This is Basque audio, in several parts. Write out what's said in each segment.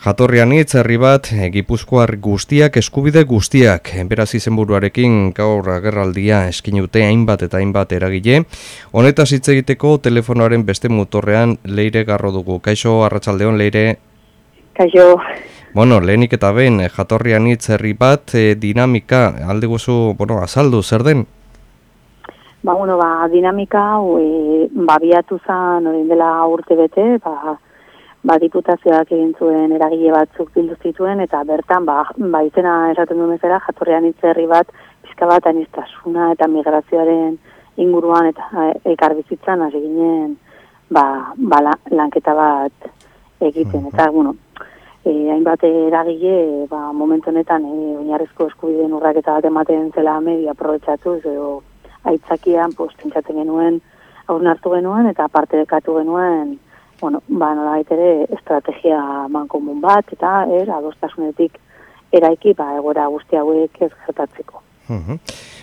Jatorrian hitz herri bat, e, Gipuzkoar guztiak, eskubide guztiak, beraz izenburuarekin gaur agerraldia eskinute hainbat eta hainbat eragile. Honetaz hitz egiteko telefonoaren beste motorrean leire garro dugu. Kaixo, arratsaldeon leire? Kaixo. Bueno, lehenik eta behin, jatorrian hitz herri bat, e, dinamika, alde guzu, bueno, azaldu, zer den? Ba, bueno, ba, dinamika, e, ba, biatu zan, orain dela urte bete, ba, ba, diputazioak egin zuen eragile batzuk bildu zituen, eta bertan, ba, ba izena esaten duen ezera, jatorrean itzerri bat, pizka bat anistasuna eta migrazioaren inguruan eta e, elkar bizitzan, hasi ginen, ba, ba lanketa bat egiten, eta, bueno, e, hainbat eragile, ba, momentu honetan, e, oinarrezko eskubideen urraketa bat ematen zela media aprobetsatu, edo aitzakian, pues, pentsatzen genuen, hartu genuen, eta parte dekatu genuen, bueno, ba, nola ere estrategia mankomun bat, eta er, adostasunetik eraiki, ba, egora guzti hauek ez gertatzeko.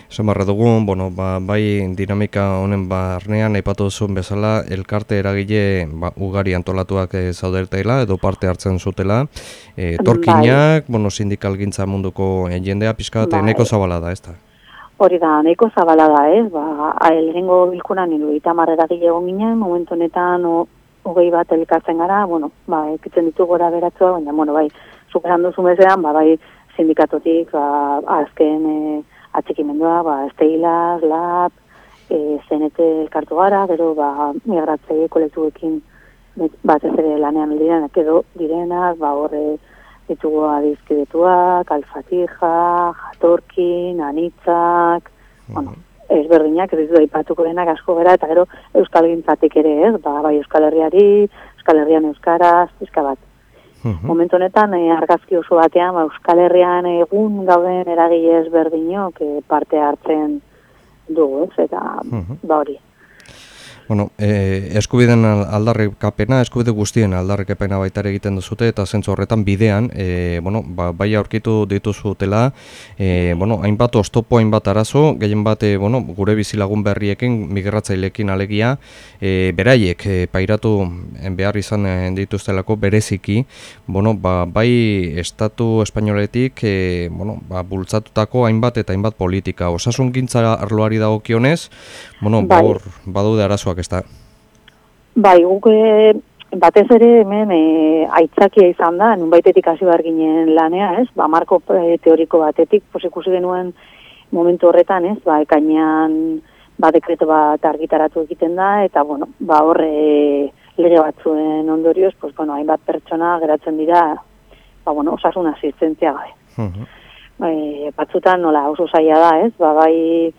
Esan barra dugu, bueno, ba, bai dinamika honen barnean, aipatu zuen bezala, elkarte eragile ba, ugari antolatuak e, zaudertela, edo parte hartzen zutela. E, torkinak, bai. bueno, sindikal gintza munduko e, jendea pixka bat, bai. neko zabala da, ez da? Hori da, neko zabala da, ez? Ba, lehengo bilkuran, iru, eta marrera egon ginen, momentu honetan, hogei bat elikatzen gara, bueno, ba, ekitzen ditu gora beratzua, baina, bueno, bai, superan duzu mezean, ba, bai, sindikatotik, ba, azken e, atxikimendua, ba, esteilaz, lab, e, zenete elkartu gara, gero, ba, migratzei kolektuekin bat ez ere lanean direnak edo direnak, ba, horre, ditugu adizkidetuak, alfatija, jatorkin, anitzak, bueno, ezberdinak, ez du aipatuko denak asko gara, eta gero Euskal Gintzatik ere ez, ba, bai Euskal Herriari, Euskal Herrian Euskaraz, pizka bat. Uhum. Momentu honetan, e, argazki oso batean, ba, Euskal Herrian egun gauden eragile ezberdinok e, parte hartzen dugu, ez, eta ba hori. Bueno, e, eskubiden aldarrikapena, eskubide guztien aldarrikapena baita egiten duzute eta zentzu horretan bidean, e, bueno, ba, bai aurkitu dituzutela, e, bueno, hainbat ostopo, hainbat arazo, gehien bat, e, bueno, gure bizilagun berriekin, migratzailekin alegia, e, beraiek e, pairatu behar izan dituztelako bereziki, bueno, ba, bai estatu espainoletik, e, bueno, ba, bultzatutako hainbat eta hainbat politika. Osasun gintza arloari dagokionez, bueno, bai. badu de arazoak ez da? Bai, guk eh, batez ere hemen e, aitzakia izan da, nun baitetik hasi behar ginen lanea, ez? Ba, marko e, teoriko batetik, pos ikusi genuen momentu horretan, ez? Ba, ekainean, ba, dekreto bat argitaratu egiten da, eta, bueno, ba, horre lege batzuen ondorioz, pues, bueno, hainbat pertsona geratzen dira, ba, bueno, osasun asistentzia gabe. Uh batzutan, nola, oso zaila da, ez? Ba, bai,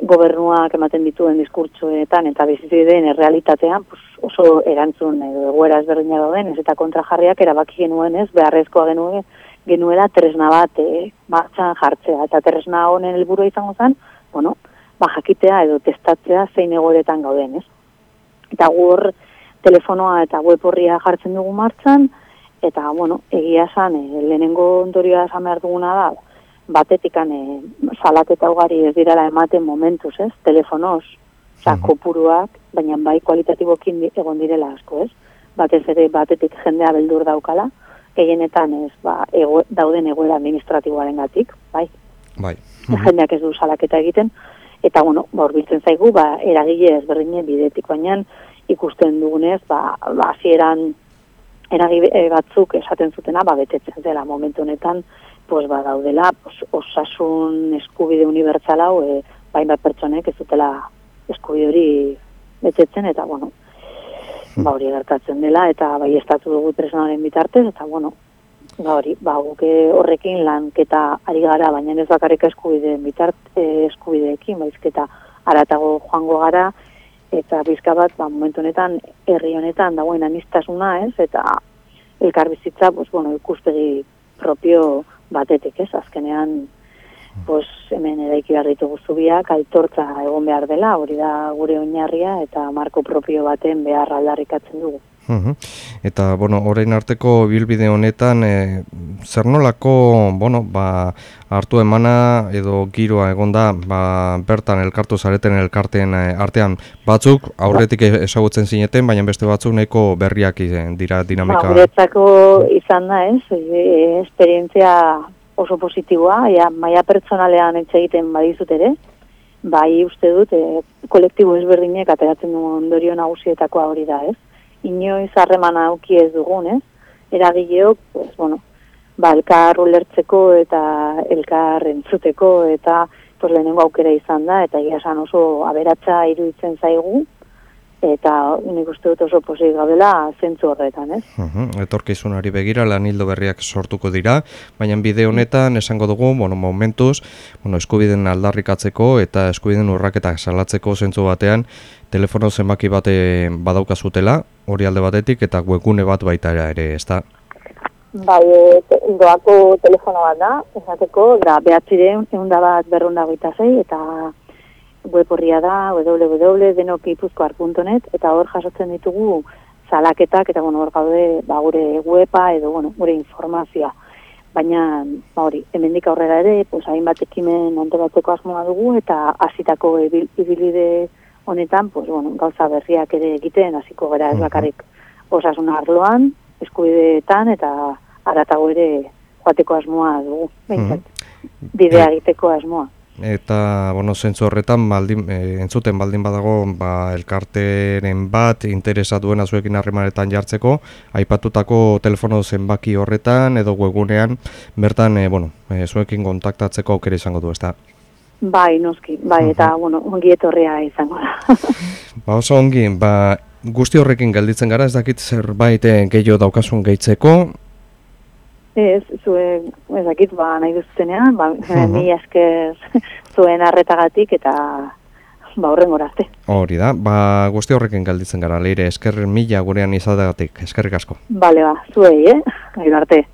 gobernuak ematen dituen diskurtsuetan eta bizitzen den errealitatean pues, oso erantzun edo egoera ezberdina dauden ez eta kontrajarriak erabaki genuen ez beharrezkoa genuen genuela tresna bat e, martxan jartzea. Eta tresna honen helburua izango zen bueno, ba, jakitea edo testatzea zein egoeretan gauden ez. Eta gur telefonoa eta web horria jartzen dugu martxan eta bueno, egia esan e, lehenengo ondorioa esan behar duguna da batetikan e, salaketa ugari ez direla ematen momentuz, ez? Telefonoz, oza, kopuruak, baina bai kualitatibokin egon direla asko, ez? Batez ere batetik jendea beldur daukala, gehienetan ez, ba, ego, dauden egoera administratiboaren gatik, bai? Bai. Jendeak ez du salaketa egiten, eta, bueno, ba, urbiltzen zaigu, ba, eragile ezberdinen bidetik, baina ikusten dugunez, ba, ba, zieran eragile eh, batzuk esaten zutena, ba, betetzen dela momentu honetan, pues ba daudela pues, osasun eskubide unibertsal hau e, bainbat pertsonek ez dutela eskubide hori betetzen eta bueno hmm. ba hori gertatzen dela eta bai estatu dugu tresnaren bitartez eta bueno ba hori ba guke horrekin lanketa ari gara baina ez bakarrik eskubide bitart e, eskubideekin baizketa aratago joango gara eta bizka bat ba momentu honetan herri honetan dagoen anistasuna ez eta elkar bizitza pues bueno ikustegi propio batetik, ez, azkenean, pues, hemen eraiki behar ditugu zubiak, aitortza egon behar dela, hori da gure oinarria, eta marko propio baten behar aldarrikatzen dugu. Mhm. Eta, bueno, orain arteko bilbide honetan, e, zer nolako, bueno, ba, hartu emana edo giroa egonda, ba, bertan elkartu zareten elkarteen e, artean batzuk, aurretik ezagutzen zineten, baina beste batzuk nahiko berriak e, dira dinamika. Ba, izan da, ez, e, esperientzia oso positiboa, ja, maia pertsonalean etxe egiten badizut ere, bai uste dut, e, kolektibo ezberdinek ateratzen du ondorio nagusietakoa hori da, ez? Inoiz harremana auki ez dugun, ez? Eragileok, pues, bueno, ba, elkar ulertzeko eta elkar entzuteko eta pues, lehenengo aukera izan da, eta esan oso aberatsa iruditzen zaigu, eta nik uste dut oso posik gabela zentzu horretan, ez? Uh Etorkizunari begira lan hildo berriak sortuko dira, baina bide honetan esango dugu, bueno, momentuz, bueno, eskubiden aldarrikatzeko eta eskubiden urraketak salatzeko zentzu batean, telefono zenbaki bate badaukazutela, hori alde batetik, eta webgune bat baita ere, ez da? Bai, e, doako telefono bat da, esateko, da, behatziren, egun da bat berrunda zei, eta web horria da www.denokipuzkoar.net eta hor jasotzen ditugu zalaketak eta bueno, hor gaude ba, gure weba edo bueno, gure informazioa. Baina ba, hori, hemendik aurrera ere, pues, hainbat ekimen antolatzeko asmoa dugu eta hasitako ibilide honetan pues, bueno, gauza berriak ere egiten hasiko gara ez bakarrik osasun arloan, eskubideetan eta aratago ere joateko asmoa dugu. Bidea egiteko asmoa. Eta, bueno, zentzu horretan, baldin, e, entzuten baldin badago, ba, elkarteren bat interesa duena zuekin harremanetan jartzeko, aipatutako telefono zenbaki horretan edo webunean, bertan, e, bueno, e, zuekin kontaktatzeko aukera izango du, ezta? Bai, noski, bai, eta, bueno, ongi etorria izango da. ba, oso ongi, ba, guzti horrekin gelditzen gara, ez dakit zerbait gehiago daukasun gehitzeko, Ez, zuen, ezakit, ba, nahi duzutenean, ba, mi esker zuen arretagatik eta ba, horren gorazte. Hori da, ba, guzti horrekin galditzen gara, leire, esker mila gurean izadagatik, eskerrik asko. Bale, ba, zuei, eh? Gero arte.